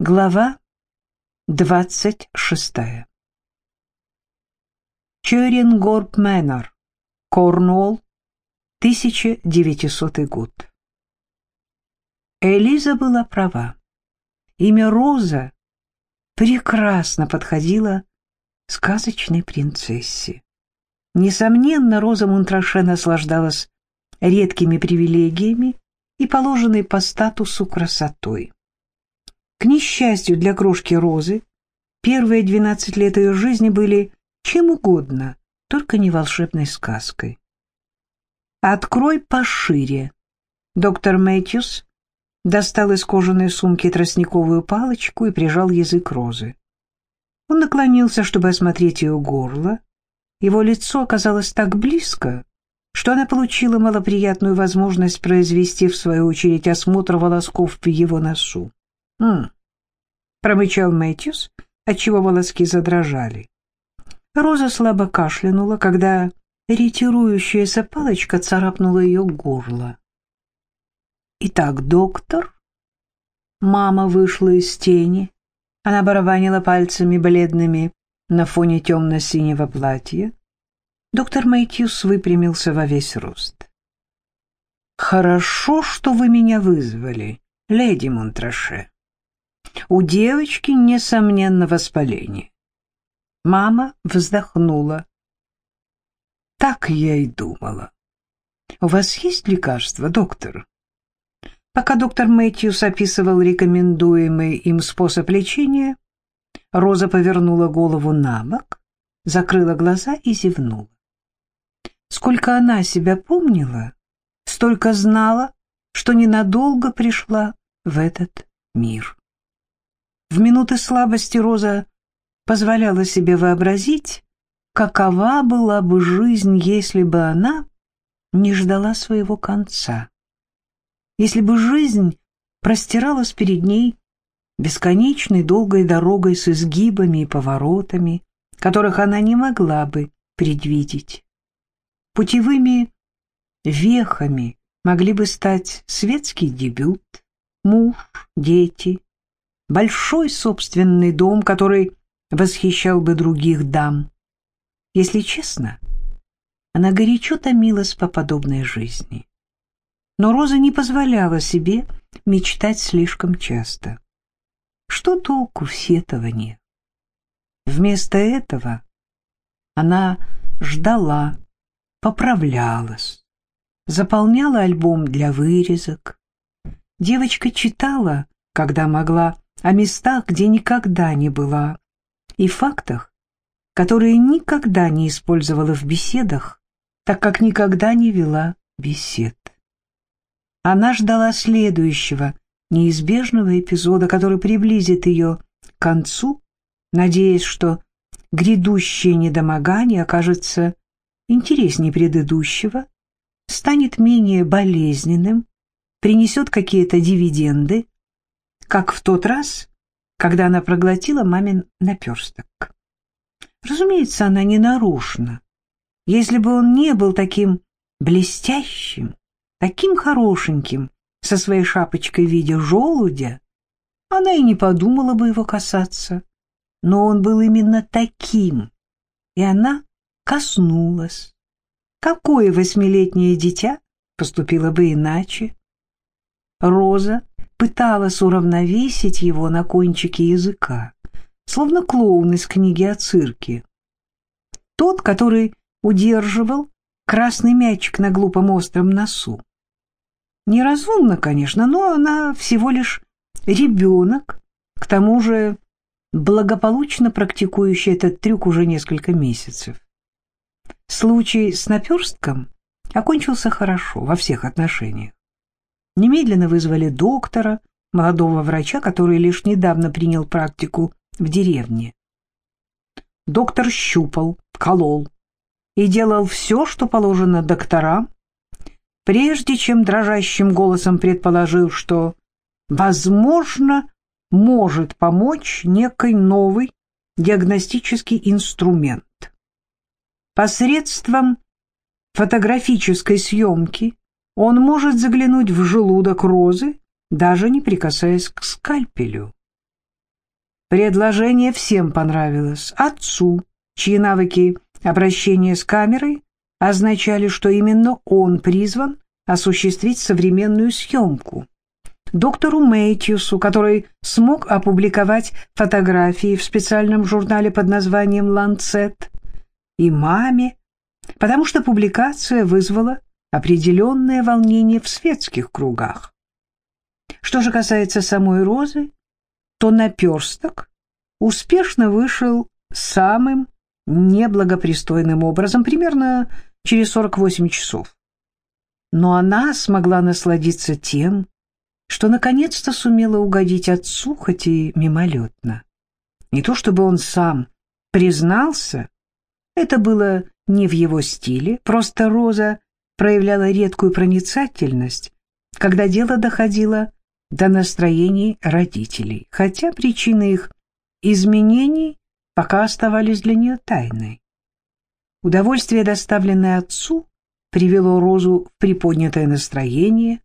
Глава двадцать шестая. Черингорп Мэннер, Корнуолл, 1900 год. Элиза была права. Имя Роза прекрасно подходило сказочной принцессе. Несомненно, Роза Монтраше наслаждалась редкими привилегиями и положенной по статусу красотой. К несчастью для крошки Розы, первые двенадцать лет ее жизни были чем угодно, только не волшебной сказкой. «Открой пошире». Доктор Мэтьюс достал из кожаной сумки тростниковую палочку и прижал язык Розы. Он наклонился, чтобы осмотреть ее горло. Его лицо оказалось так близко, что она получила малоприятную возможность произвести, в свою очередь, осмотр волосков в его носу. «М промычал Мэтьюс, отчего волоски задрожали. Роза слабо кашлянула, когда ретирующаяся палочка царапнула ее горло. «Итак, доктор?» Мама вышла из тени. Она барабанила пальцами бледными на фоне темно-синего платья. Доктор Мэтьюс выпрямился во весь рост. «Хорошо, что вы меня вызвали, леди Монтраше. У девочки, несомненно, воспаление. Мама вздохнула. Так я и думала. У вас есть лекарство, доктор? Пока доктор Мэтьюс описывал рекомендуемый им способ лечения, Роза повернула голову на бок, закрыла глаза и зевнула. Сколько она себя помнила, столько знала, что ненадолго пришла в этот мир. В минуты слабости Роза позволяла себе вообразить, какова была бы жизнь, если бы она не ждала своего конца. Если бы жизнь простиралась перед ней бесконечной долгой дорогой с изгибами и поворотами, которых она не могла бы предвидеть. Путевыми вехами могли бы стать светский дебют, муж, дети, большой собственный дом, который восхищал бы других дам. Если честно, она горячо томилась по подобной жизни. Но Роза не позволяла себе мечтать слишком часто. Что толку в сетовании? Вместо этого она ждала, поправлялась, заполняла альбом для вырезок. Девочка читала, когда могла, о местах, где никогда не была, и фактах, которые никогда не использовала в беседах, так как никогда не вела бесед. Она ждала следующего, неизбежного эпизода, который приблизит ее к концу, надеясь, что грядущее недомогание окажется интереснее предыдущего, станет менее болезненным, принесет какие-то дивиденды, как в тот раз, когда она проглотила мамин наперсток. Разумеется, она не нарушена. Если бы он не был таким блестящим, таким хорошеньким, со своей шапочкой в виде желудя, она и не подумала бы его касаться. Но он был именно таким, и она коснулась. Какое восьмилетнее дитя поступило бы иначе? Роза пыталась уравновесить его на кончике языка, словно клоун из книги о цирке. Тот, который удерживал красный мячик на глупом остром носу. Неразумно, конечно, но она всего лишь ребенок, к тому же благополучно практикующий этот трюк уже несколько месяцев. Случай с наперстком окончился хорошо во всех отношениях. Немедленно вызвали доктора, молодого врача, который лишь недавно принял практику в деревне. Доктор щупал, колол и делал все, что положено докторам, прежде чем дрожащим голосом предположил, что, возможно, может помочь некий новый диагностический инструмент. Посредством фотографической съемки он может заглянуть в желудок розы, даже не прикасаясь к скальпелю. Предложение всем понравилось. Отцу, чьи навыки обращения с камерой означали, что именно он призван осуществить современную съемку. Доктору Мэтьюсу, который смог опубликовать фотографии в специальном журнале под названием «Ланцет», и маме, потому что публикация вызвала определенное волнение в светских кругах. Что же касается самой Розы, то наперсток успешно вышел самым неблагопристойным образом примерно через 48 часов. Но она смогла насладиться тем, что наконец-то сумела угодить отцу, хоть и мимолетно. Не то чтобы он сам признался, это было не в его стиле, просто Роза проявляла редкую проницательность, когда дело доходило до настроений родителей, хотя причины их изменений пока оставались для нее тайной. Удовольствие, доставленное отцу, привело Розу в приподнятое настроение,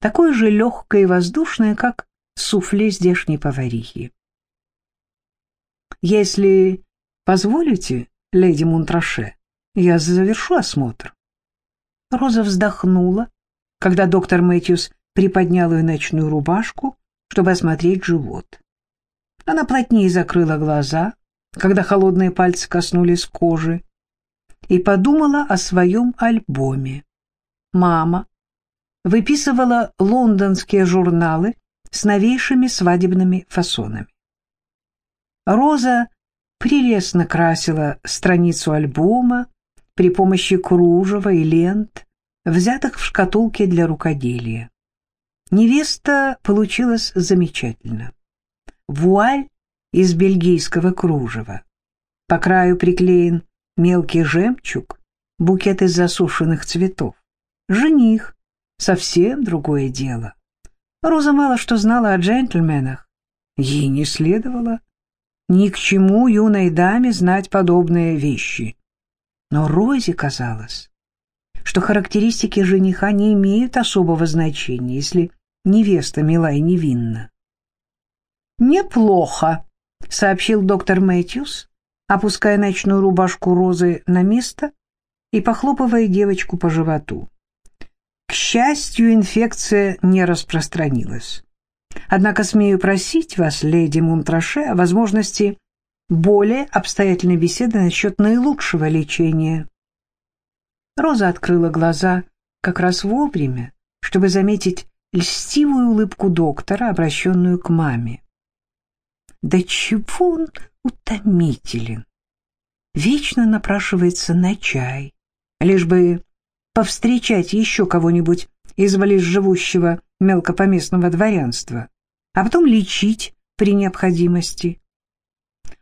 такое же легкое и воздушное, как суфле здешней поварихи. «Если позволите, леди Мунтраше, я завершу осмотр». Роза вздохнула, когда доктор Мэтьюс приподнял ее ночную рубашку, чтобы осмотреть живот. Она плотнее закрыла глаза, когда холодные пальцы коснулись кожи, и подумала о своем альбоме. Мама выписывала лондонские журналы с новейшими свадебными фасонами. Роза прелестно красила страницу альбома, при помощи кружева и лент, взятых в шкатулке для рукоделия. Невеста получилась замечательно. Вуаль из бельгийского кружева. По краю приклеен мелкий жемчуг, букет из засушенных цветов. Жених — совсем другое дело. Роза мало что знала о джентльменах. Ей не следовало ни к чему юной даме знать подобные вещи. Но Розе казалось, что характеристики жениха не имеют особого значения, если невеста мила и невинна. «Неплохо», — сообщил доктор Мэтьюс, опуская ночную рубашку Розы на место и похлопывая девочку по животу. К счастью, инфекция не распространилась. Однако смею просить вас, леди Мунтраше, о возможности более обстоятельной беседы насчет наилучшего лечения. Роза открыла глаза как раз вовремя, чтобы заметить льстивую улыбку доктора, обращенную к маме. Да чего он утомителен! Вечно напрашивается на чай, лишь бы повстречать еще кого-нибудь из живущего мелкопоместного дворянства, а потом лечить при необходимости.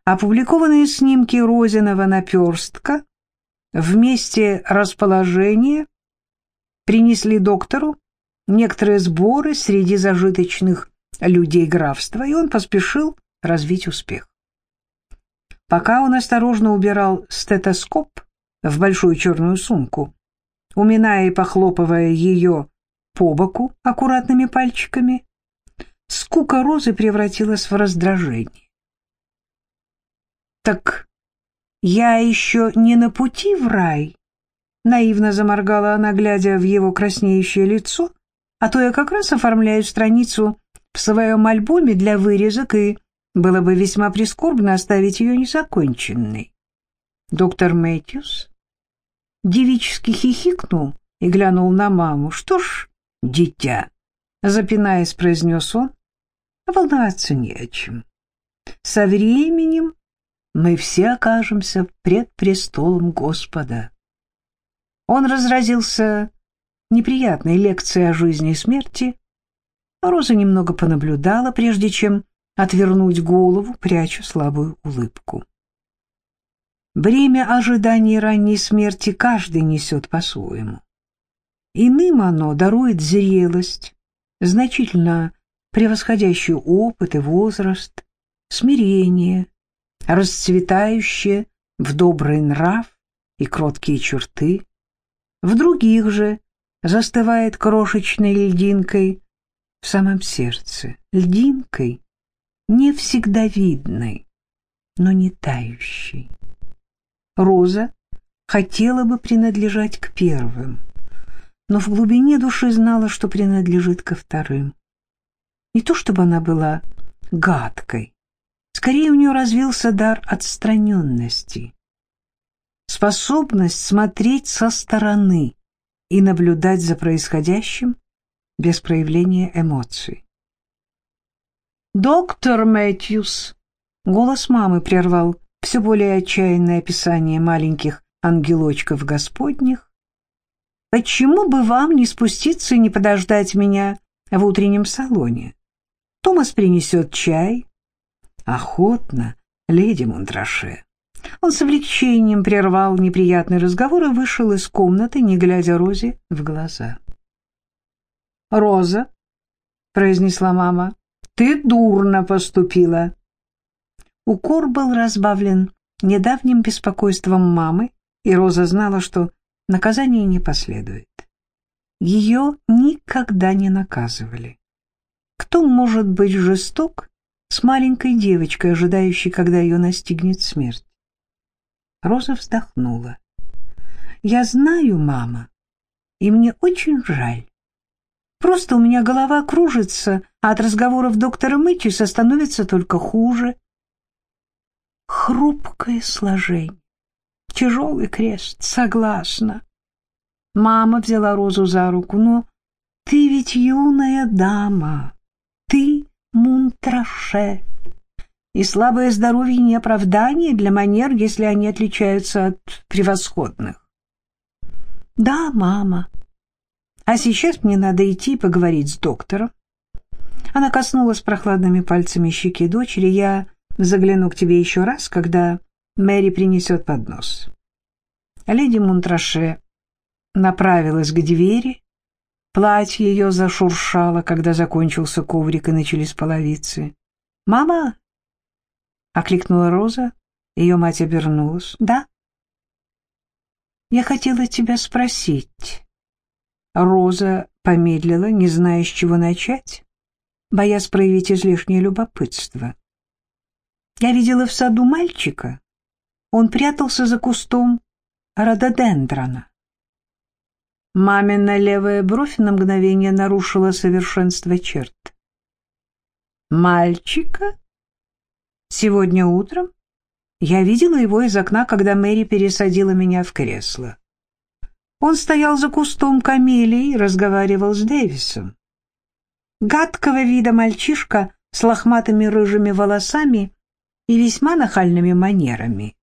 Опубликованные снимки Розиного наперстка в месте расположения принесли доктору некоторые сборы среди зажиточных людей графства, и он поспешил развить успех. Пока он осторожно убирал стетоскоп в большую черную сумку, уминая и похлопывая ее по боку аккуратными пальчиками, скука розы превратилась в раздражение. «Так я еще не на пути в рай?» Наивно заморгала она, глядя в его краснеющее лицо, а то я как раз оформляю страницу в своем альбоме для вырезок, и было бы весьма прискорбно оставить ее незаконченной. Доктор Мэтьюс девически хихикнул и глянул на маму. «Что ж, дитя», — запинаясь, произнес он, — «волноваться не о чем. Со временем мы все окажемся пред престолом Господа. Он разразился неприятной лекцией о жизни и смерти. Роза немного понаблюдала, прежде чем отвернуть голову, пряча слабую улыбку. Бремя ожидания ранней смерти каждый несет по-своему. Иным оно дарует зрелость, значительно превосходящую опыт и возраст, смирение, расцветающее в добрый нрав и кроткие черты. В других же застывает крошечной льдинкой в самом сердце, льдинкой, не всегда видный, но не тающий. Роза хотела бы принадлежать к первым, но в глубине души знала, что принадлежит ко вторым. Не то чтобы она была гадкой, скорее у нее развился дар отстраненности, способность смотреть со стороны и наблюдать за происходящим без проявления эмоций. «Доктор Мэтьюс!» Голос мамы прервал все более отчаянное описание маленьких ангелочков господних. «Почему бы вам не спуститься и не подождать меня в утреннем салоне? Томас принесет чай». «Охотно, леди Монтраше». Он с облегчением прервал неприятный разговор и вышел из комнаты, не глядя Розе в глаза. «Роза», — произнесла мама, — «ты дурно поступила». Укор был разбавлен недавним беспокойством мамы, и Роза знала, что наказание не последует. Ее никогда не наказывали. Кто может быть жесток с маленькой девочкой, ожидающей, когда ее настигнет смерть? Роза вздохнула. «Я знаю, мама, и мне очень жаль. Просто у меня голова кружится, а от разговоров доктора Мытчиса становится только хуже хрупкое сложение. Тяжелый крест, согласна. Мама взяла Розу за руку, но ты ведь юная дама, ты мунтраше. И слабое здоровье не оправдание для манер, если они отличаются от превосходных. Да, мама. А сейчас мне надо идти поговорить с доктором. Она коснулась прохладными пальцами щеки дочери. Я Загляну к тебе еще раз, когда Мэри принесет поднос. Леди Мунтраше направилась к двери. Платье ее зашуршало, когда закончился коврик и начались половицы. «Мама!» — окликнула Роза. Ее мать обернулась. «Да?» «Я хотела тебя спросить». Роза помедлила, не зная, с чего начать, боясь проявить излишнее любопытство. Я видела в саду мальчика. Он прятался за кустом рододендрона. Мамина левая бровь на мгновение нарушила совершенство черт. «Мальчика? Сегодня утром я видела его из окна, когда Мэри пересадила меня в кресло. Он стоял за кустом камелии и разговаривал с Дэвисом. Гадкого вида мальчишка с лохматыми рыжими волосами и весьма нахальными манерами.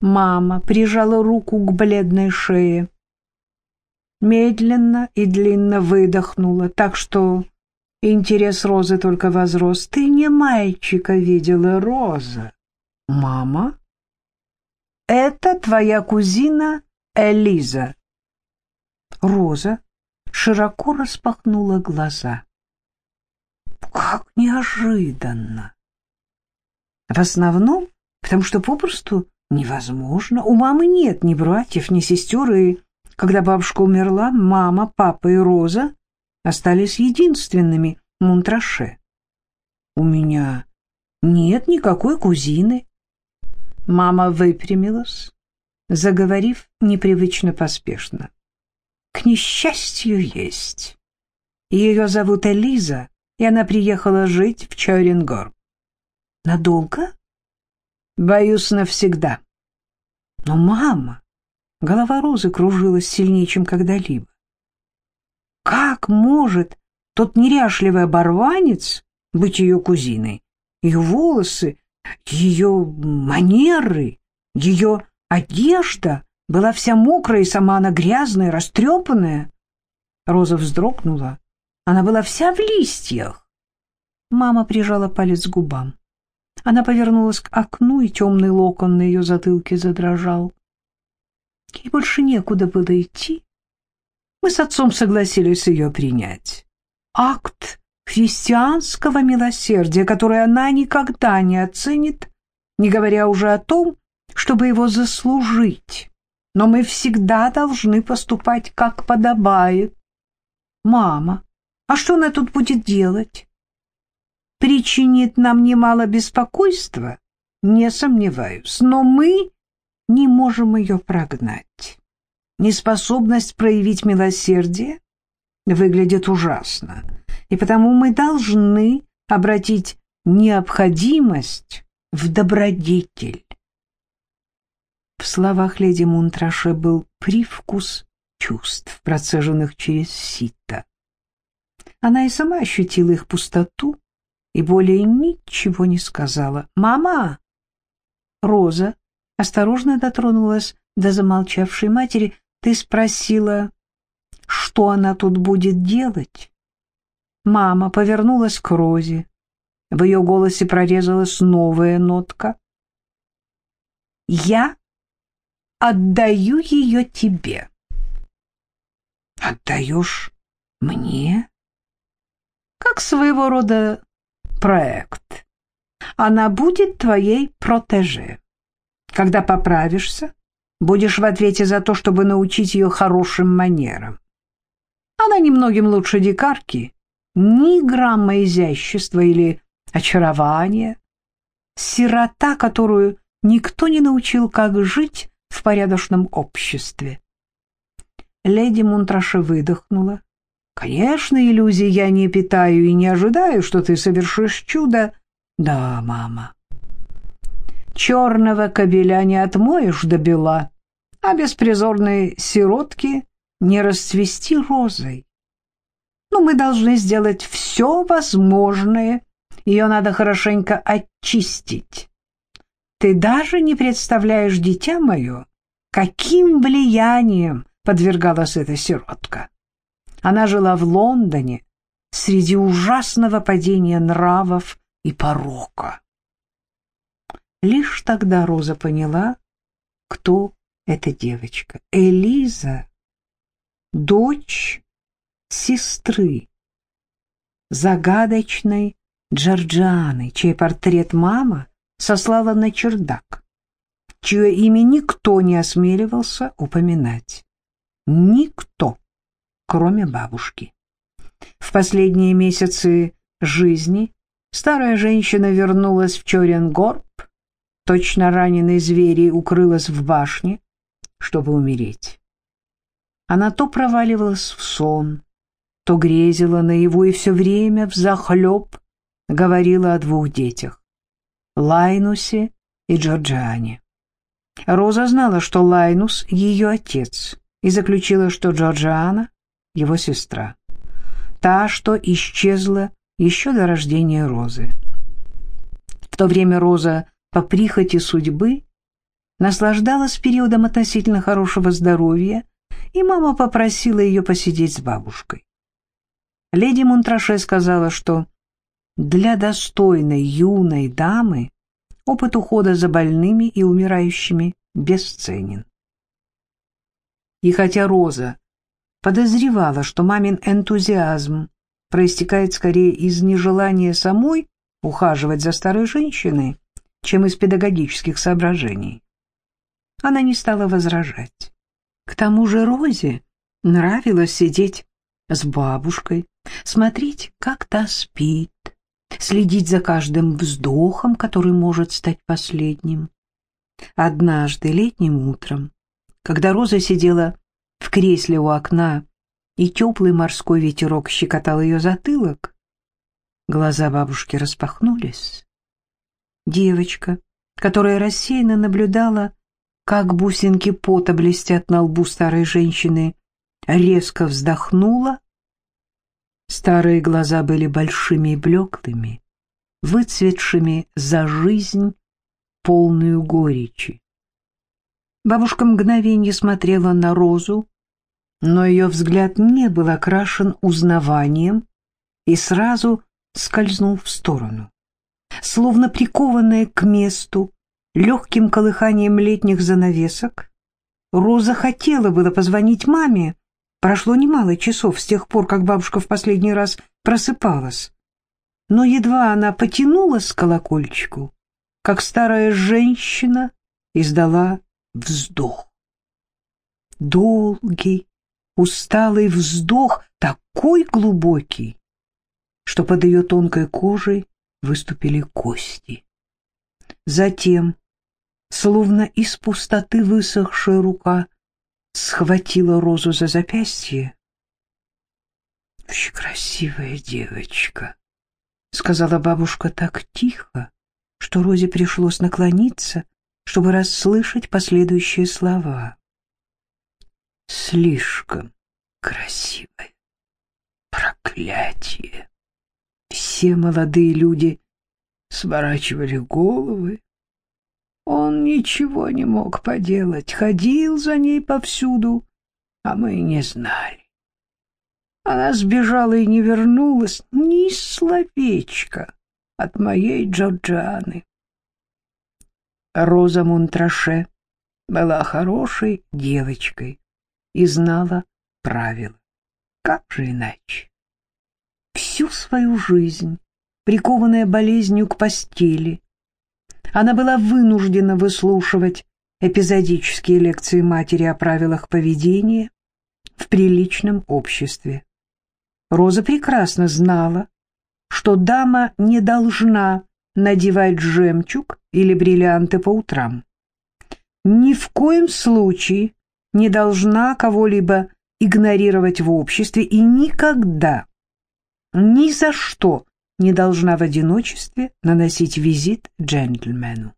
Мама прижала руку к бледной шее, медленно и длинно выдохнула, так что интерес Розы только возрос. «Ты не мальчика видела, Роза?» «Мама?» «Это твоя кузина Элиза». Роза широко распахнула глаза. «Как неожиданно!» В основном, потому что попросту невозможно. У мамы нет ни братьев, ни сестер, и когда бабушка умерла, мама, папа и Роза остались единственными Мунтраше. У меня нет никакой кузины. Мама выпрямилась, заговорив непривычно поспешно. К несчастью есть. Ее зовут Элиза, и она приехала жить в Чойрингор. Надолго? Боюсь, навсегда. Но мама, голова Розы кружилась сильнее, чем когда-либо. Как может тот неряшливый оборванец быть ее кузиной? Ее волосы, ее манеры, ее одежда была вся мокрая, и сама она грязная, растрепанная. Роза вздрогнула. Она была вся в листьях. Мама прижала палец к губам. Она повернулась к окну, и темный локон на ее затылке задрожал. Ей больше некуда было идти. Мы с отцом согласились ее принять. Акт христианского милосердия, который она никогда не оценит, не говоря уже о том, чтобы его заслужить. Но мы всегда должны поступать, как подобает. Мама, а что она тут будет делать? причинит нам немало беспокойства, не сомневаюсь, но мы не можем ее прогнать. Неспособность проявить милосердие выглядит ужасно, и потому мы должны обратить необходимость в добродетель. В словах леди Мунтраше был привкус чувств, процеженных через сито. Она и сама ощутила их пустоту и более ничего не сказала. «Мама!» Роза осторожно дотронулась до замолчавшей матери. «Ты спросила, что она тут будет делать?» Мама повернулась к Розе. В ее голосе прорезалась новая нотка. «Я отдаю ее тебе». «Отдаешь мне?» «Как своего рода проект. Она будет твоей протеже. Когда поправишься, будешь в ответе за то, чтобы научить ее хорошим манерам. Она немногим лучше дикарки, ни грамма изящества или очарования. Сирота, которую никто не научил, как жить в порядочном обществе. Леди Мунтраше выдохнула. «Конечно, иллюзий я не питаю и не ожидаю, что ты совершишь чудо. Да, мама. Черного кобеля не отмоешь до бела, а беспризорной сиротки не расцвести розой. Но мы должны сделать все возможное, ее надо хорошенько очистить. Ты даже не представляешь, дитя мое, каким влиянием подвергалась эта сиротка. Она жила в Лондоне среди ужасного падения нравов и порока. Лишь тогда Роза поняла, кто эта девочка. Элиза, дочь сестры, загадочной Джорджаны, чей портрет мама сослала на чердак, чье имя никто не осмеливался упоминать. Никто, кроме бабушки. В последние месяцы жизни старая женщина вернулась в Чоренгорб, точно раненый зверь и укрылась в башне, чтобы умереть. Она то проваливалась в сон, то грезила наяву и все время взахлеб говорила о двух детях — Лайнусе и Джорджиане. Роза знала, что Лайнус — ее отец, и заключила, что Джорджиана — его сестра. Та, что исчезла еще до рождения Розы. В то время Роза по прихоти судьбы наслаждалась периодом относительно хорошего здоровья, и мама попросила ее посидеть с бабушкой. Леди Монтраше сказала, что для достойной юной дамы опыт ухода за больными и умирающими бесценен. И хотя Роза подозревала, что мамин энтузиазм проистекает скорее из нежелания самой ухаживать за старой женщиной, чем из педагогических соображений, она не стала возражать. К тому же Розе нравилось сидеть с бабушкой, смотреть, как та спит, следить за каждым вздохом, который может стать последним. Однажды летним утром, когда Роза сидела в кресле у окна, и теплый морской ветерок щекотал ее затылок, глаза бабушки распахнулись. Девочка, которая рассеянно наблюдала, как бусинки пота блестят на лбу старой женщины, резко вздохнула Старые глаза были большими и блеклыми, выцветшими за жизнь, полную горечи. Бабушка мгновенье смотрела на розу, но ее взгляд не был окрашен узнаванием и сразу скользнул в сторону. Словно прикованная к месту, легким колыханием летних занавесок, Роза хотела было позвонить маме, Прошло немало часов с тех пор, как бабушка в последний раз просыпалась. Но едва она потянулась к колокольчику, как старая женщина издала вздох. Долгий, усталый вздох, такой глубокий, что под ее тонкой кожей выступили кости. Затем, словно из пустоты высохшая рука, схватила Розу за запястье. «Очень красивая девочка», — сказала бабушка так тихо, что Розе пришлось наклониться, чтобы расслышать последующие слова. «Слишком красивая. Проклятие!» Все молодые люди сворачивали головы. Он ничего не мог поделать, ходил за ней повсюду, а мы не знали. Она сбежала и не вернулась ни словечка от моей Джорджианы. Роза Монтраше была хорошей девочкой и знала правила. Как же иначе? Всю свою жизнь, прикованная болезнью к постели, она была вынуждена выслушивать эпизодические лекции матери о правилах поведения в приличном обществе. Роза прекрасно знала, что дама не должна надевать жемчуг или бриллианты по утрам. Ни в коем случае не должна кого-либо игнорировать в обществе и никогда, ни за что не должна в одиночестве наносить визит джентльмену.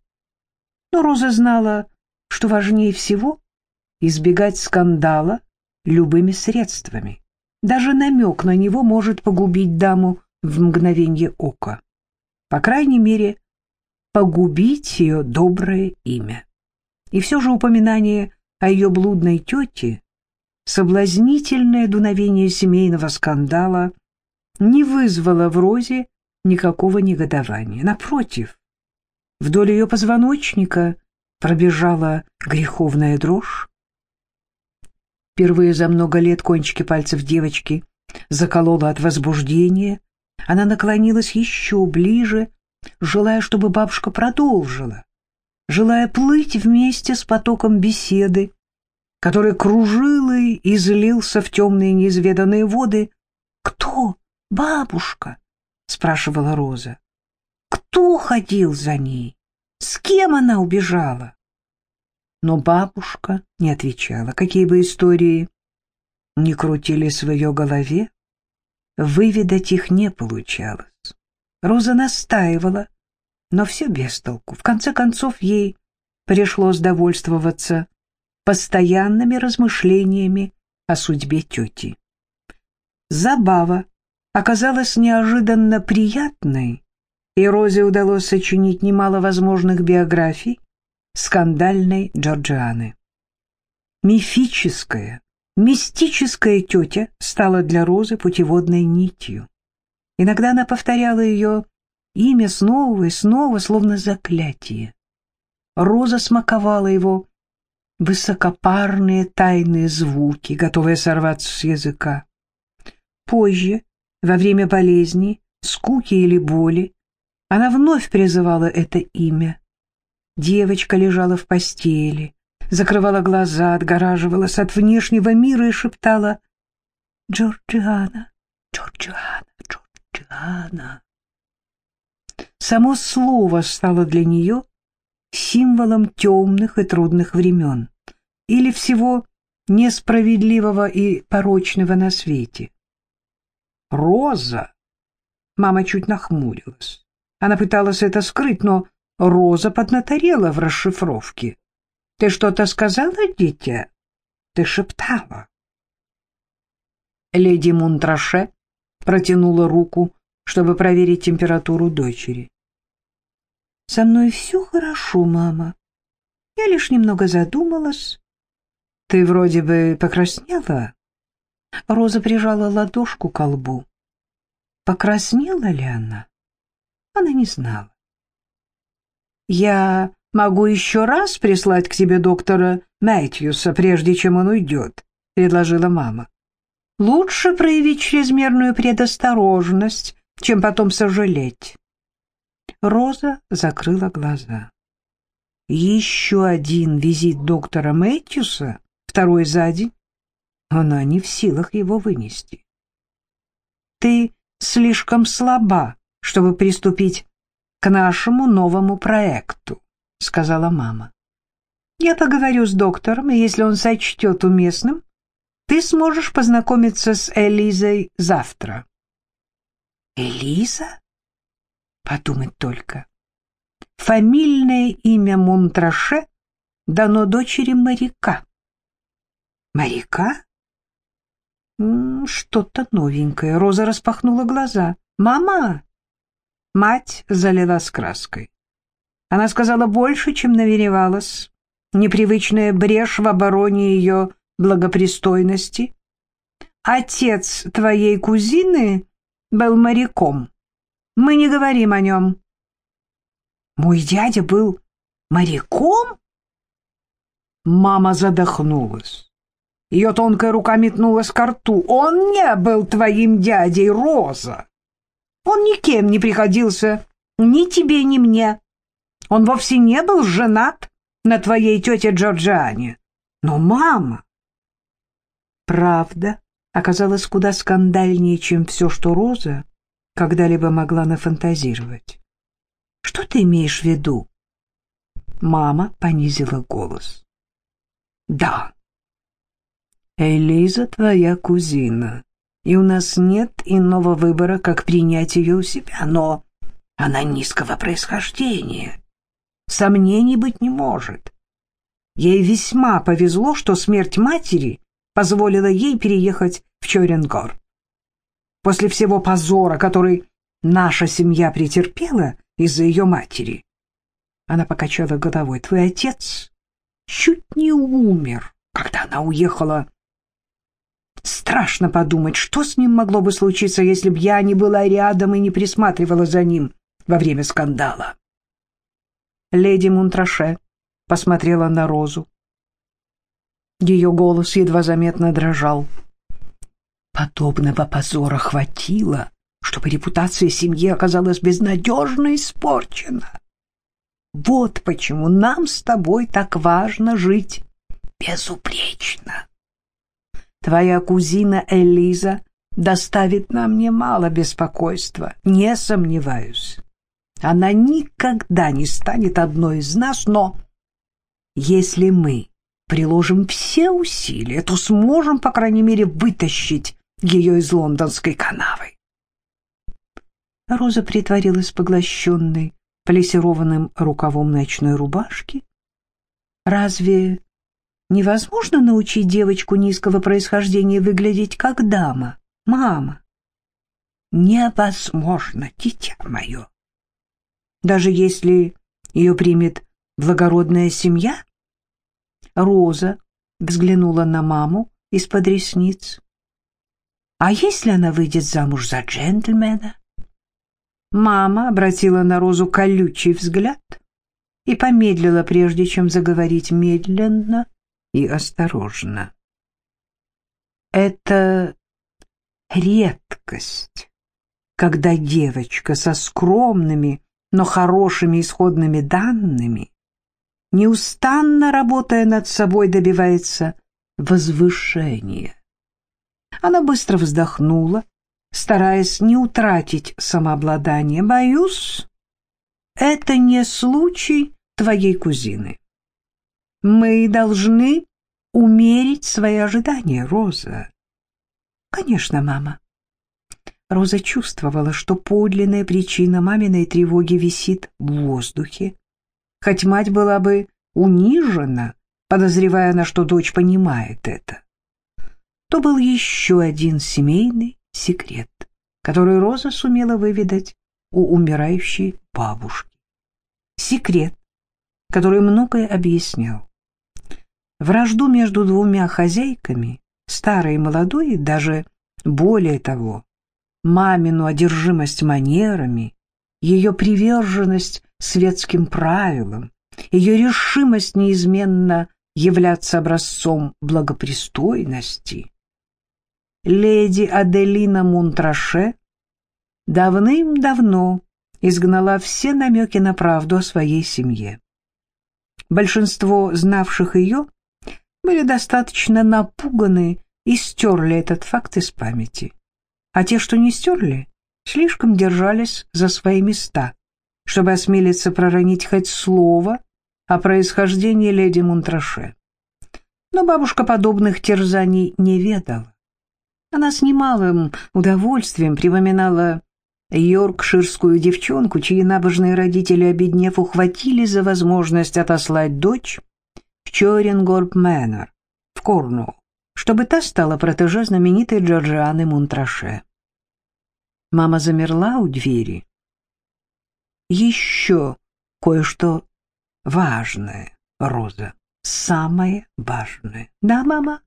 Но Роза знала, что важнее всего избегать скандала любыми средствами. Даже намек на него может погубить даму в мгновение ока. По крайней мере, погубить ее доброе имя. И все же упоминание о ее блудной тете, соблазнительное дуновение семейного скандала не вызвало в Розе никакого негодования. Напротив, вдоль ее позвоночника пробежала греховная дрожь. Впервые за много лет кончики пальцев девочки заколола от возбуждения. Она наклонилась еще ближе, желая, чтобы бабушка продолжила, желая плыть вместе с потоком беседы, который кружил и излился в темные неизведанные воды. «Кто? Бабушка?» — спрашивала Роза. «Кто ходил за ней? С кем она убежала?» Но бабушка не отвечала. Какие бы истории ни крутились в ее голове, выведать их не получалось. Роза настаивала, но все без толку. В конце концов, ей пришлось довольствоваться постоянными размышлениями о судьбе тети. Забава оказалась неожиданно приятной, и Розе удалось сочинить немало возможных биографий, скандальной Джорджианы. Мифическая, мистическая тетя стала для Розы путеводной нитью. Иногда она повторяла ее имя снова и снова, словно заклятие. Роза смаковала его высокопарные тайные звуки, готовые сорваться с языка. Позже, во время болезни, скуки или боли, она вновь призывала это имя, Девочка лежала в постели, закрывала глаза, отгораживалась от внешнего мира и шептала «Джорджиана, Джорджиана, Джорджиана». Само слово стало для нее символом темных и трудных времен или всего несправедливого и порочного на свете. «Роза!» Мама чуть нахмурилась. Она пыталась это скрыть, но Роза поднаторела в расшифровке. Ты что-то сказала, дитя? Ты шептала. Леди Мунтраше протянула руку, чтобы проверить температуру дочери. «Со мной все хорошо, мама. Я лишь немного задумалась. Ты вроде бы покраснела?» Роза прижала ладошку к лбу. Покраснела ли она? Она не знала. «Я могу еще раз прислать к тебе доктора Мэтьюса, прежде чем он уйдет», — предложила мама. «Лучше проявить чрезмерную предосторожность, чем потом сожалеть». Роза закрыла глаза. Еще один визит доктора Мэтьюса, второй за день, она не в силах его вынести. «Ты слишком слаба, чтобы приступить к нашему новому проекту», — сказала мама. «Я поговорю с доктором, и если он сочтет уместным, ты сможешь познакомиться с Элизой завтра». «Элиза?» Подумать только. Фамильное имя Монтраше дано дочери моряка. Моряка? Что-то новенькое. Роза распахнула глаза. «Мама!» Мать залилась краской. Она сказала больше, чем намеревалась. Непривычная брешь в обороне ее благопристойности. Отец твоей кузины был моряком. Мы не говорим о нем. Мой дядя был моряком? Мама задохнулась. Ее тонкая рука метнулась к рту. Он не был твоим дядей, Роза. Он никем не приходился, ни тебе, ни мне. Он вовсе не был женат на твоей тете Джорджиане. Но мама... Правда оказалась куда скандальнее, чем все, что Роза когда-либо могла нафантазировать. Что ты имеешь в виду? Мама понизила голос. Да. Элиза твоя кузина, и у нас нет иного выбора, как принять ее у себя, но она низкого происхождения. Сомнений быть не может. Ей весьма повезло, что смерть матери позволила ей переехать в Чоренгор. После всего позора, который наша семья претерпела из-за ее матери, она покачала головой. Твой отец чуть не умер, когда она уехала. Страшно подумать, что с ним могло бы случиться, если б я не была рядом и не присматривала за ним во время скандала. Леди Мунтраше посмотрела на Розу. Ее голос едва заметно дрожал. Подобного позора хватило, чтобы репутация семьи оказалась безнадежно испорчена. Вот почему нам с тобой так важно жить безупречно. Твоя кузина Элиза доставит нам немало беспокойства, не сомневаюсь. Она никогда не станет одной из нас, но если мы приложим все усилия, то сможем, по крайней мере, вытащить ее из лондонской канавы. Роза притворилась поглощенной плессированным рукавом ночной рубашки. Разве невозможно научить девочку низкого происхождения выглядеть как дама, мама? Невозможно, дитя мое даже если ее примет благородная семья? Роза взглянула на маму из-под ресниц. А если она выйдет замуж за джентльмена? Мама обратила на Розу колючий взгляд и помедлила, прежде чем заговорить медленно и осторожно. Это редкость, когда девочка со скромными, но хорошими исходными данными, неустанно работая над собой, добивается возвышения. Она быстро вздохнула, стараясь не утратить самообладание. «Боюсь, это не случай твоей кузины. Мы должны умерить свои ожидания, Роза». «Конечно, мама», Роза чувствовала, что подлинная причина маминой тревоги висит в воздухе. Хоть мать была бы унижена, подозревая на что дочь понимает это. То был еще один семейный секрет, который Роза сумела выведать у умирающей бабушки. Секрет, который многое объяснял. Вражду между двумя хозяйками, старой и молодой, даже более того, мамину одержимость манерами, ее приверженность светским правилам, ее решимость неизменно являться образцом благопристойности. Леди Аделина Мунтраше давным-давно изгнала все намеки на правду о своей семье. Большинство знавших ее были достаточно напуганы и стерли этот факт из памяти а те, что не стерли, слишком держались за свои места, чтобы осмелиться проронить хоть слово о происхождении леди Монтраше. Но бабушка подобных терзаний не ведала. Она с немалым удовольствием припоминала йоркширскую девчонку, чьи набожные родители, обеднев, ухватили за возможность отослать дочь в Чорингорп Мэннер, в Корнуолл, чтобы та стала протеже знаменитой Джорджианы Мунтраше. Мама замерла у двери. «Еще кое-что важное, Роза, самое важное. Да, мама?»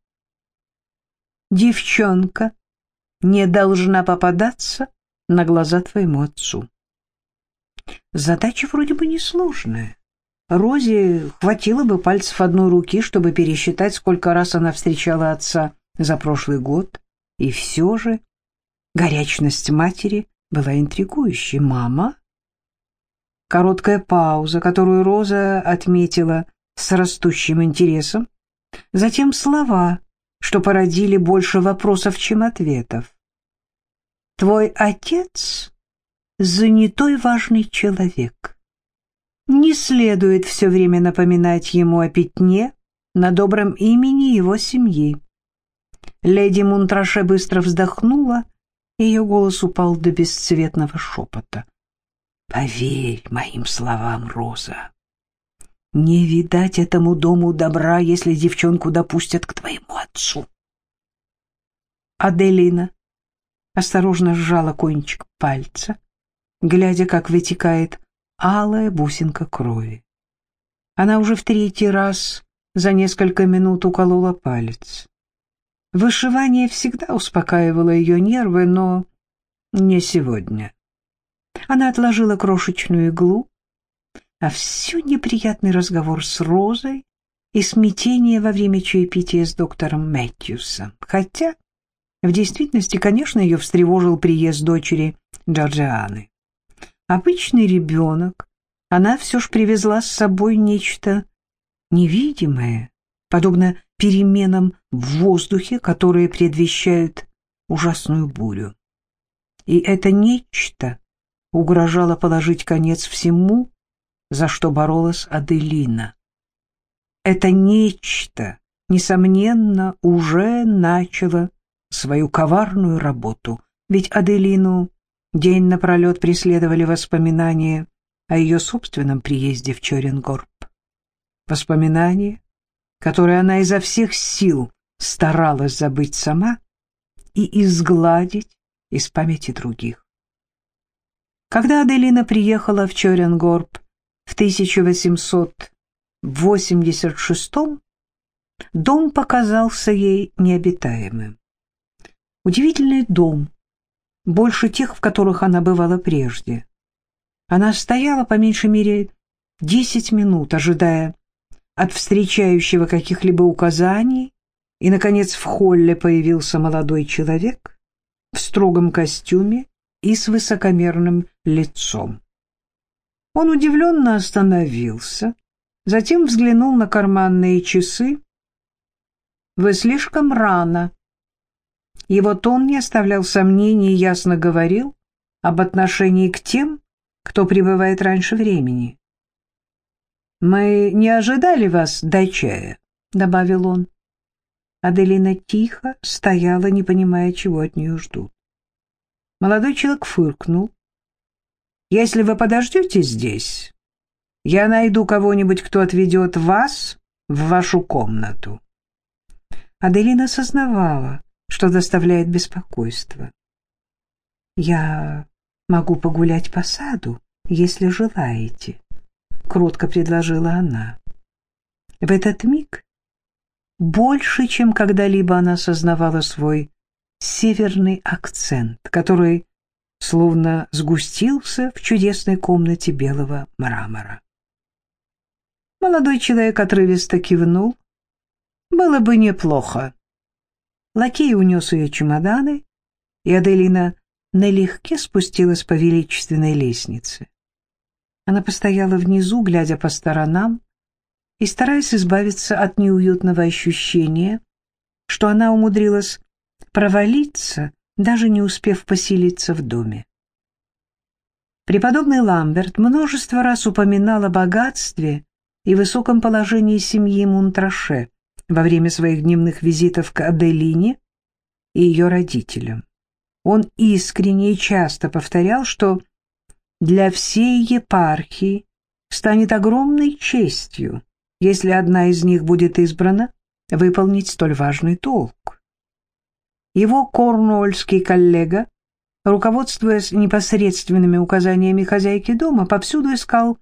«Девчонка не должна попадаться на глаза твоему отцу. Задача вроде бы несложная. Розе хватило бы пальцев одной руки, чтобы пересчитать, сколько раз она встречала отца за прошлый год. И все же горячность матери была интригующей. «Мама?» Короткая пауза, которую Роза отметила с растущим интересом. Затем слова, что породили больше вопросов, чем ответов. Твой отец — занятой важный человек. Не следует все время напоминать ему о пятне на добром имени его семьи. Леди Мунтраше быстро вздохнула, и ее голос упал до бесцветного шепота. «Поверь моим словам, Роза, не видать этому дому добра, если девчонку допустят к твоему отцу». Аделина осторожно сжала кончик пальца, глядя, как вытекает алая бусинка крови. Она уже в третий раз за несколько минут уколола палец. Вышивание всегда успокаивало ее нервы, но не сегодня. Она отложила крошечную иглу, а все неприятный разговор с Розой и смятение во время чаепития с доктором Мэтьюсом. Хотя в действительности, конечно, ее встревожил приезд дочери Джорджианы. Обычный ребенок, она все ж привезла с собой нечто невидимое, подобно переменам в воздухе, которые предвещают ужасную бурю. И это нечто угрожало положить конец всему, за что боролась Аделина. Это нечто, несомненно, уже начало свою коварную работу, ведь Аделину день напролет преследовали воспоминания о ее собственном приезде в Чоренгорб. Воспоминания, которые она изо всех сил старалась забыть сама и изгладить из памяти других. Когда Аделина приехала в Чоренгорб в 1886 дом показался ей необитаемым. Удивительный дом, больше тех, в которых она бывала прежде. Она стояла по меньшей мере десять минут, ожидая от встречающего каких-либо указаний, и, наконец, в холле появился молодой человек в строгом костюме и с высокомерным лицом. Он удивленно остановился, затем взглянул на карманные часы. «Вы слишком рано», его тон не оставлял сомнений и ясно говорил об отношении к тем, кто прибывает раньше времени. «Мы не ожидали вас до чая», — добавил он. Аделина тихо стояла, не понимая, чего от нее ждут. Молодой человек фыркнул. «Если вы подождете здесь, я найду кого-нибудь, кто отведет вас в вашу комнату». Аделина сознавала, что доставляет беспокойство. «Я могу погулять по саду, если желаете», — кротко предложила она. В этот миг больше, чем когда-либо она осознавала свой северный акцент, который словно сгустился в чудесной комнате белого мрамора. Молодой человек отрывисто кивнул. «Было бы неплохо», Лакей унес ее чемоданы, и Аделина налегке спустилась по величественной лестнице. Она постояла внизу, глядя по сторонам, и стараясь избавиться от неуютного ощущения, что она умудрилась провалиться, даже не успев поселиться в доме. Преподобный Ламберт множество раз упоминал о богатстве и высоком положении семьи Мунтраше во время своих дневных визитов к Аделине и ее родителям. Он искренне и часто повторял, что для всей епархии станет огромной честью, если одна из них будет избрана, выполнить столь важный долг. Его корнуольский коллега, руководствуясь непосредственными указаниями хозяйки дома, повсюду искал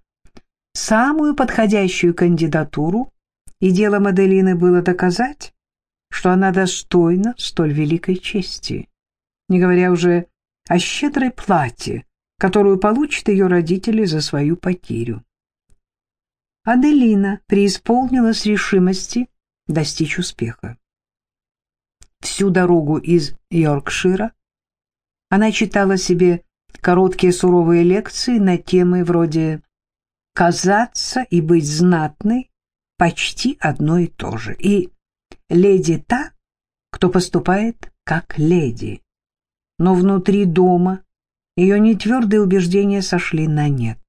самую подходящую кандидатуру, и делом Аделины было доказать, что она достойна столь великой чести, не говоря уже о щедрой плате, которую получат ее родители за свою потерю. Аделина преисполнилась решимости достичь успеха. Всю дорогу из Йоркшира она читала себе короткие суровые лекции на темы вроде «казаться и быть знатной почти одно и то же» и «леди та, кто поступает как леди». Но внутри дома ее нетвердые убеждения сошли на нет.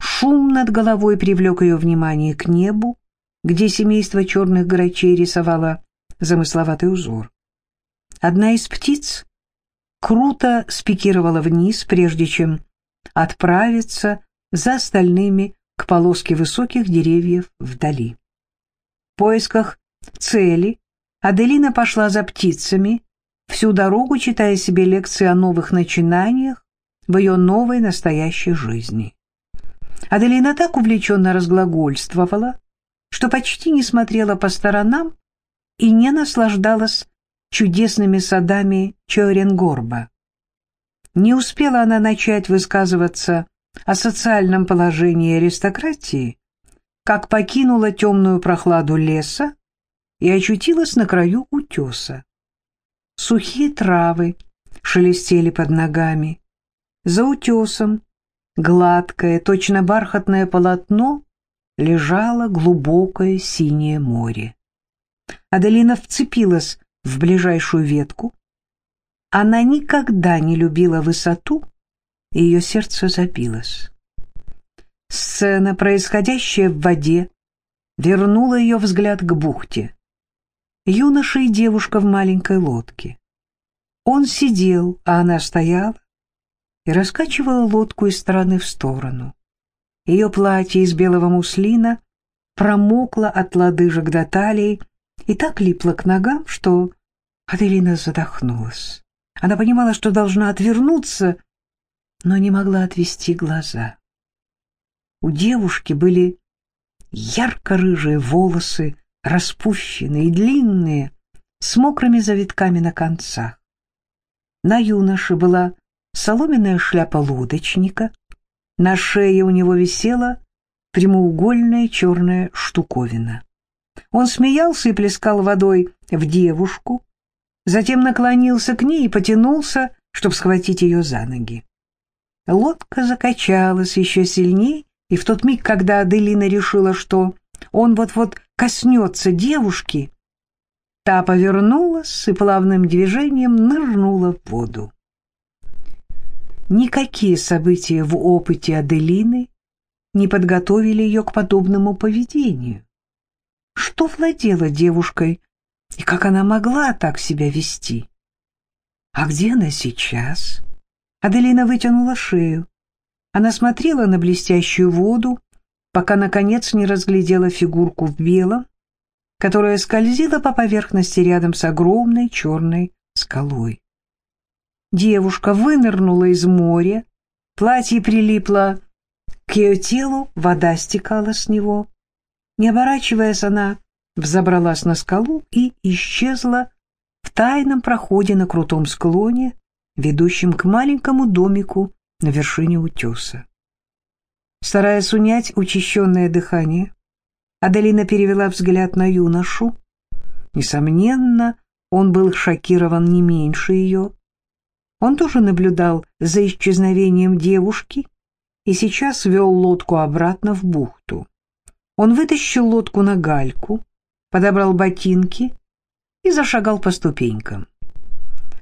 Шум над головой привлек ее внимание к небу, где семейство черных грачей рисовало замысловатый узор. Одна из птиц круто спикировала вниз, прежде чем отправиться за остальными к полоске высоких деревьев вдали. В поисках цели Аделина пошла за птицами, всю дорогу читая себе лекции о новых начинаниях в ее новой настоящей жизни. Аделина так увлеченно разглагольствовала, что почти не смотрела по сторонам и не наслаждалась чудесными садами Чоренгорба. Не успела она начать высказываться о социальном положении аристократии, как покинула темную прохладу леса и очутилась на краю утеса. Сухие травы шелестели под ногами. За утесом гладкое, точно бархатное полотно лежало глубокое синее море. Аделина вцепилась в ближайшую ветку. Она никогда не любила высоту, и ее сердце забилось. Сцена, происходящая в воде, вернула ее взгляд к бухте юноша и девушка в маленькой лодке. Он сидел, а она стояла и раскачивала лодку из стороны в сторону. Ее платье из белого муслина промокло от лодыжек до талии и так липло к ногам, что Аделина задохнулась. Она понимала, что должна отвернуться, но не могла отвести глаза. У девушки были ярко-рыжие волосы, распущенные и длинные, с мокрыми завитками на концах. На юноше была соломенная шляпа лодочника, на шее у него висела прямоугольная черная штуковина. Он смеялся и плескал водой в девушку, затем наклонился к ней и потянулся, чтобы схватить ее за ноги. Лодка закачалась еще сильней, и в тот миг, когда Аделина решила, что он вот-вот коснется девушки, та повернулась и плавным движением нырнула в воду. Никакие события в опыте Аделины не подготовили ее к подобному поведению. Что владело девушкой и как она могла так себя вести? А где она сейчас? Аделина вытянула шею. Она смотрела на блестящую воду, пока, наконец, не разглядела фигурку в белом, которая скользила по поверхности рядом с огромной черной скалой. Девушка вынырнула из моря, платье прилипло к ее телу, вода стекала с него. Не оборачиваясь, она взобралась на скалу и исчезла в тайном проходе на крутом склоне, ведущем к маленькому домику на вершине утеса. Стараясь унять учащенное дыхание, Аделина перевела взгляд на юношу. Несомненно, он был шокирован не меньше ее. Он тоже наблюдал за исчезновением девушки и сейчас вел лодку обратно в бухту. Он вытащил лодку на гальку, подобрал ботинки и зашагал по ступенькам.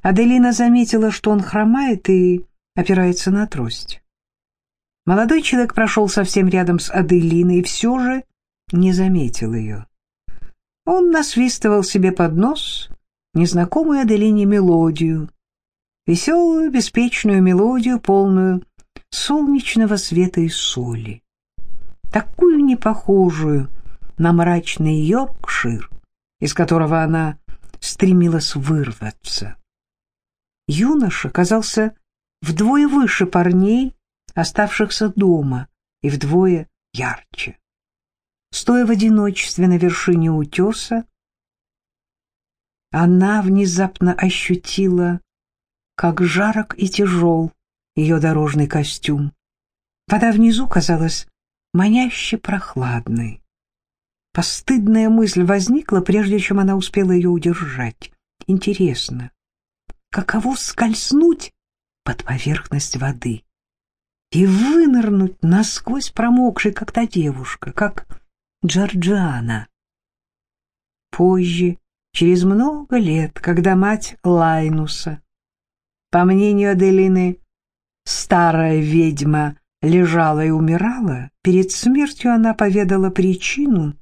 Аделина заметила, что он хромает и опирается на трость. Молодой человек прошел совсем рядом с Аделиной и все же не заметил ее. Он насвистывал себе под нос незнакомую Аделине мелодию, веселую, беспечную мелодию, полную солнечного света и соли. Такую непохожую на мрачный Йоркшир, из которого она стремилась вырваться. Юноша казался вдвое выше парней, оставшихся дома, и вдвое ярче. Стоя в одиночестве на вершине утеса, она внезапно ощутила, как жарок и тяжел ее дорожный костюм. Вода внизу казалась маняще прохладной. Постыдная мысль возникла, прежде чем она успела ее удержать. Интересно, каково скользнуть под поверхность воды и вынырнуть насквозь промокшей, как та девушка, как Джорджиана? Позже, через много лет, когда мать Лайнуса, по мнению Аделины, старая ведьма лежала и умирала, перед смертью она поведала причину,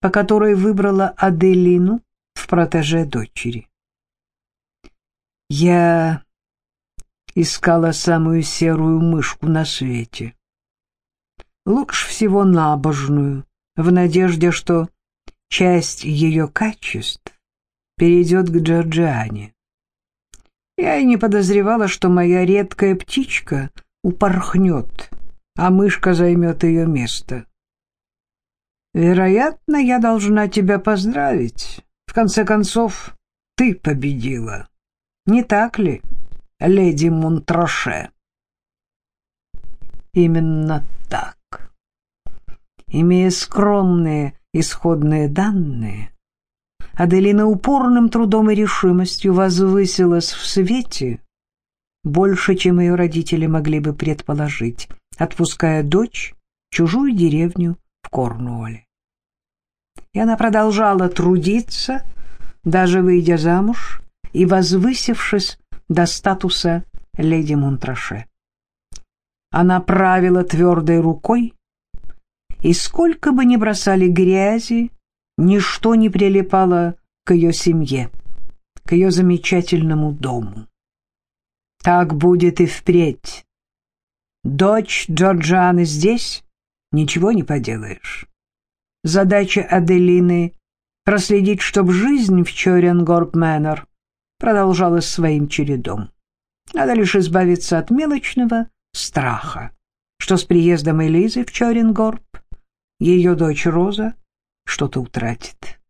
по которой выбрала Аделину в протеже дочери. Я искала самую серую мышку на свете. Лучше всего набожную, в надежде, что часть ее качеств перейдет к Джорджиане. Я и не подозревала, что моя редкая птичка упорхнет, а мышка займет ее место. Вероятно, я должна тебя поздравить. В конце концов, ты победила. Не так ли, леди Монтроше? Именно так. Имея скромные исходные данные, Аделина упорным трудом и решимостью возвысилась в свете больше, чем ее родители могли бы предположить, отпуская дочь в чужую деревню в Корнуолле. И она продолжала трудиться, даже выйдя замуж и возвысившись до статуса леди Монтраше. Она правила твердой рукой, и сколько бы ни бросали грязи, ничто не прилипало к ее семье, к ее замечательному дому. Так будет и впредь. Дочь Джорджаны здесь, ничего не поделаешь. Задача Аделины — проследить, чтобы жизнь в Чоренгорп-Мэннер продолжалась своим чередом. Надо лишь избавиться от мелочного страха, что с приездом Элизы в Чоренгорп ее дочь Роза что-то утратит.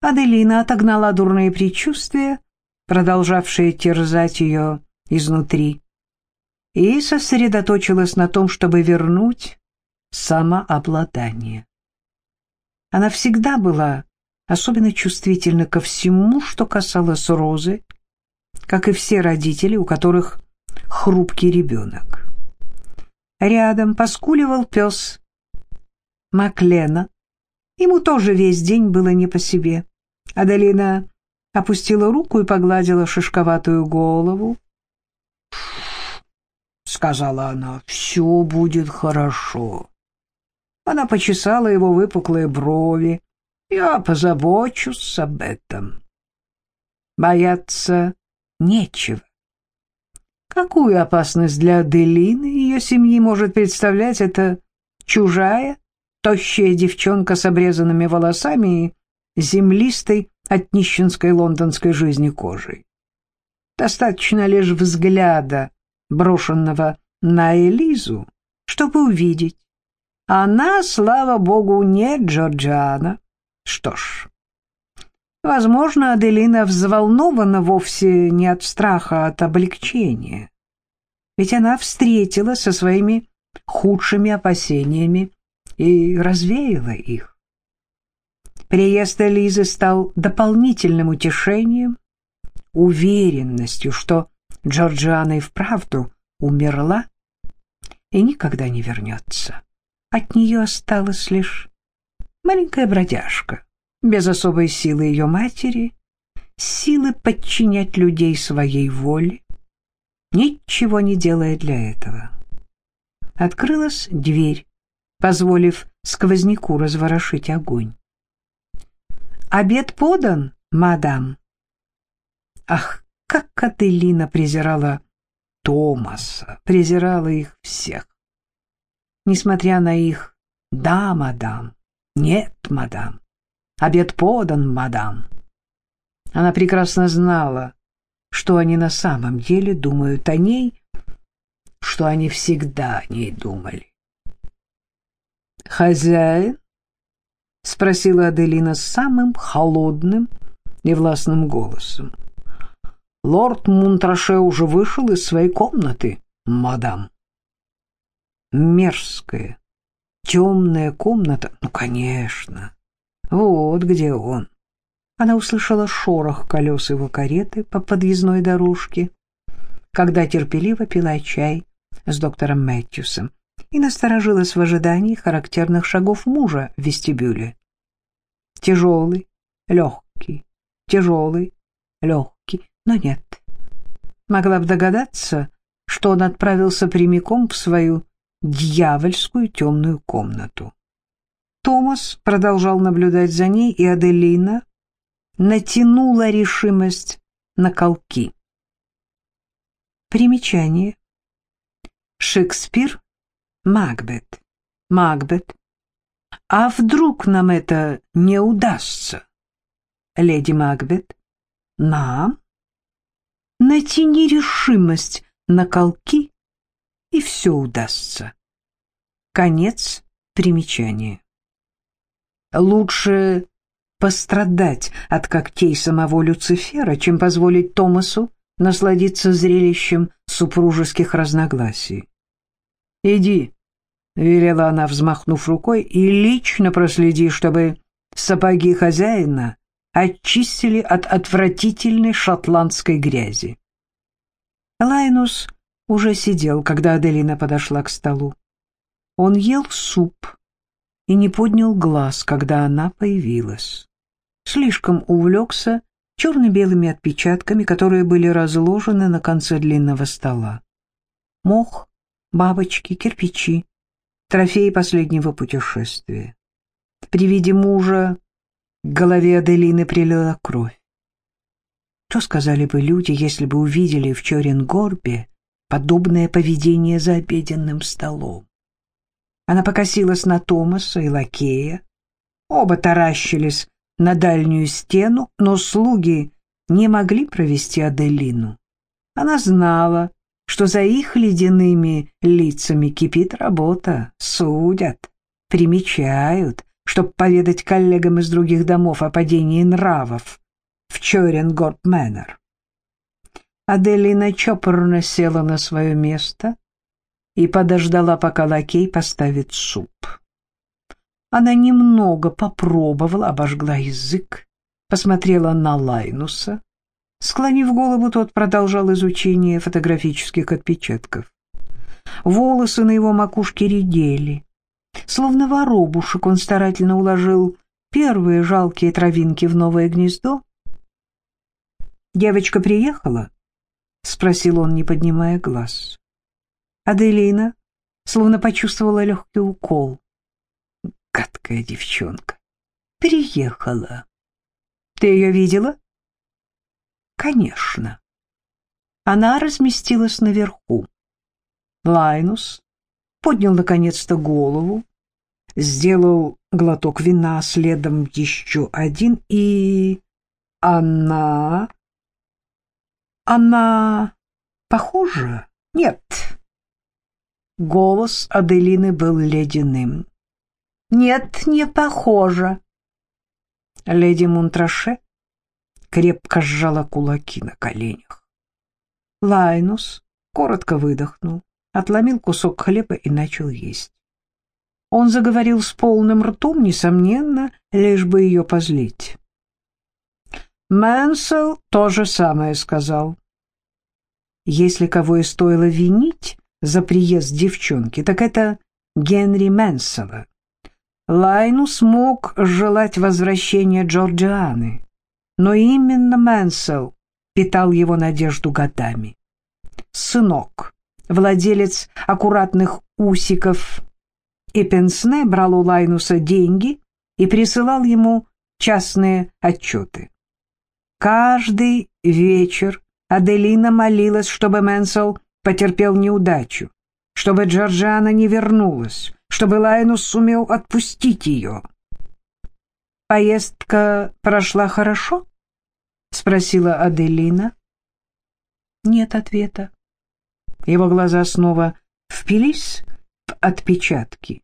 Аделина отогнала дурные предчувствия, продолжавшие терзать ее изнутри, и сосредоточилась на том, чтобы вернуть самообладание. Она всегда была особенно чувствительна ко всему, что касалось Розы, как и все родители, у которых хрупкий ребенок. Рядом поскуливал пес Маклена. Ему тоже весь день было не по себе. Аделина опустила руку и погладила шишковатую голову. — сказала она, — все будет хорошо. Она почесала его выпуклые брови. Я позабочусь об этом. Бояться нечего. Какую опасность для Аделины и ее семьи может представлять эта чужая, тощая девчонка с обрезанными волосами и землистой от нищенской лондонской жизни кожей? Достаточно лишь взгляда, брошенного на Элизу, чтобы увидеть, она, слава богу, не Джорджиана. Что ж, возможно, Аделина взволнована вовсе не от страха, а от облегчения. Ведь она встретила со своими худшими опасениями и развеяла их. Приезд Элизы стал дополнительным утешением, уверенностью, что Джорджиана и вправду умерла и никогда не вернется. От нее осталась лишь маленькая бродяжка, без особой силы ее матери, силы подчинять людей своей воле, ничего не делая для этого. Открылась дверь, позволив сквозняку разворошить огонь. «Обед подан, мадам!» Ах, как Аделина презирала Томаса, презирала их всех. Несмотря на их «да, мадам», «нет, мадам», «обед подан, мадам», она прекрасно знала, что они на самом деле думают о ней, что они всегда о ней думали. «Хозяин?» — спросила Аделина самым холодным и властным голосом. «Лорд Мунтраше уже вышел из своей комнаты, мадам». Мерзкая, темная комната, ну, конечно, вот где он. Она услышала шорох колес его кареты по подъездной дорожке, когда терпеливо пила чай с доктором Мэтьюсом и насторожилась в ожидании характерных шагов мужа в вестибюле. Тяжелый, легкий, тяжелый, легкий, но нет. Могла бы догадаться, что он отправился прямиком в свою дьявольскую темную комнату. Томас продолжал наблюдать за ней, и Аделина натянула решимость на колки. Примечание. Шекспир, Макбет, Макбет. А вдруг нам это не удастся? Леди Макбет, нам? Натяни решимость на колки, и все удастся. Конец примечания. Лучше пострадать от когтей самого Люцифера, чем позволить Томасу насладиться зрелищем супружеских разногласий. «Иди», — велела она, взмахнув рукой, — «и лично проследи, чтобы сапоги хозяина очистили от отвратительной шотландской грязи». Лайнус уже сидел, когда Аделина подошла к столу. Он ел суп и не поднял глаз, когда она появилась. Слишком увлекся черно-белыми отпечатками, которые были разложены на конце длинного стола. Мох, бабочки, кирпичи, трофеи последнего путешествия. При виде мужа к голове Аделины прилила кровь. Что сказали бы люди, если бы увидели в Чоренгорбе подобное поведение за обеденным столом? Она покосилась на Томаса и Лакея. Оба таращились на дальнюю стену, но слуги не могли провести Аделину. Она знала, что за их ледяными лицами кипит работа, судят, примечают, чтобы поведать коллегам из других домов о падении нравов в Чоренгорд-Мэннер. Аделина чопорно села на свое место и подождала, пока лакей поставит суп. Она немного попробовала, обожгла язык, посмотрела на Лайнуса. Склонив голову, тот продолжал изучение фотографических отпечатков. Волосы на его макушке редели. Словно воробушек он старательно уложил первые жалкие травинки в новое гнездо. «Девочка приехала?» — спросил он, не поднимая глаз. Аделина словно почувствовала легкий укол. Гадкая девчонка. Приехала. Ты ее видела? Конечно. Она разместилась наверху. Лайнус поднял наконец-то голову, сделал глоток вина, следом еще один, и... Она... Она похожа? Нет. Голос Аделины был ледяным. «Нет, не похоже». Леди Мунтраше крепко сжала кулаки на коленях. Лайнус коротко выдохнул, отломил кусок хлеба и начал есть. Он заговорил с полным ртом, несомненно, лишь бы ее позлить. Мэнсел то же самое сказал. Если кого и стоило винить, за приезд девчонки, так это Генри Мэнсела. Лайну смог желать возвращения Джорджианы, но именно Мэнсел питал его надежду годами. Сынок владелец аккуратных усиков Эпенсне, брал у Лайнуса деньги и присылал ему частные отчеты. Каждый вечер Аделина молилась, чтобы Мэнсел потерпел неудачу, чтобы Джорджана не вернулась, чтобы Лайнус сумел отпустить ее. «Поездка прошла хорошо?» — спросила Аделина. Нет ответа. Его глаза снова впились в отпечатки.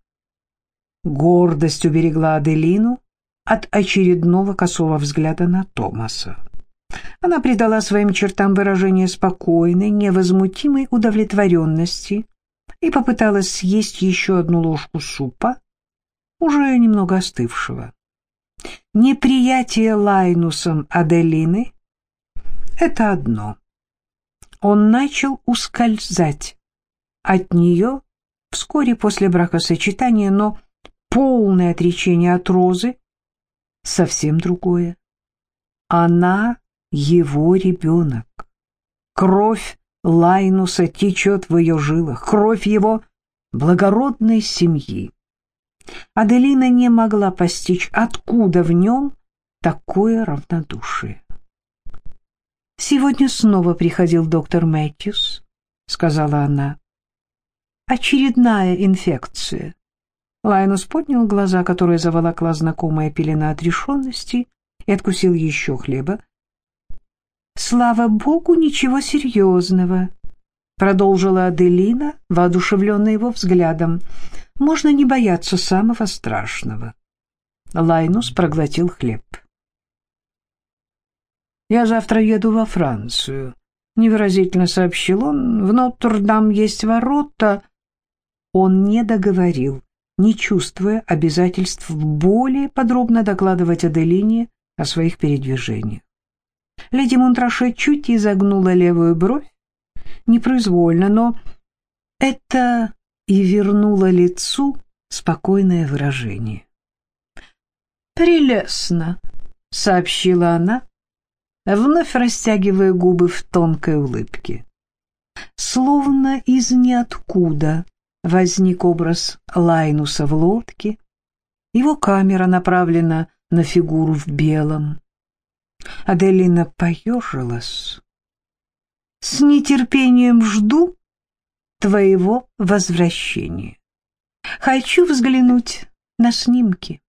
Гордость уберегла Аделину от очередного косого взгляда на Томаса. Она придала своим чертам выражение спокойной, невозмутимой удовлетворенности и попыталась съесть еще одну ложку супа, уже немного остывшего. Неприятие Лайнусом Аделины — это одно. Он начал ускользать от нее вскоре после бракосочетания, но полное отречение от Розы — совсем другое. Она его ребенок. Кровь Лайнуса течет в ее жилах, кровь его благородной семьи. Аделина не могла постичь, откуда в нем такое равнодушие. «Сегодня снова приходил доктор Мэтьюс», — сказала она. «Очередная инфекция». Лайнус поднял глаза, которые заволокла знакомая пелена отрешенности, и откусил еще хлеба. «Слава богу, ничего серьезного», — продолжила Аделина, воодушевленная его взглядом. «Можно не бояться самого страшного». Лайнус проглотил хлеб. «Я завтра еду во Францию», — невыразительно сообщил он. «В Нотр-Дам есть ворота». Он не договорил, не чувствуя обязательств более подробно докладывать Аделине о своих передвижениях. Леди Монтраше чуть изогнула левую бровь, непроизвольно, но это и вернуло лицу спокойное выражение. «Прелестно», — сообщила она, вновь растягивая губы в тонкой улыбке. Словно из ниоткуда возник образ Лайнуса в лодке, его камера направлена на фигуру в белом. Аделина поежилась. «С нетерпением жду твоего возвращения. Хочу взглянуть на снимки».